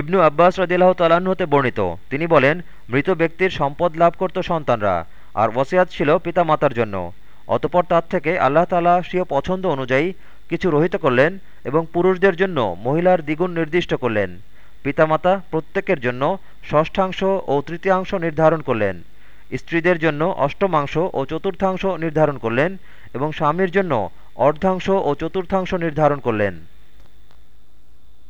ইবনু আব্বাস রদিল্লাহ তালাহ্ন হতে বর্ণিত। তিনি বলেন, মৃত ব্যক্তির সম্পদ লাভ করত সন্তানরা, আর ওসিয়াত ছিল পিতা মাতার জন্য। অতপর তার থেকে আল্লাহ তালা স্বীয় পছন্দ অনুযায়ী কিছু রহিত করলেন এবং পুরুষদের জন্য মহিলার দ্বিগুণ নির্দিষ্ট করলেন। পিতামাতা প্রত্যেকের জন্য ষষ্ঠাংশ ও তৃতীয়াংশ নির্ধারণ করলেন। স্ত্রীদের জন্য অষ্টমাংশ ও চতুর্থাংশ নির্ধারণ করলেন এবং স্বামীর জন্য অর্ধাংশ ও চতুর্থাংশ নির্ধারণ করলেন।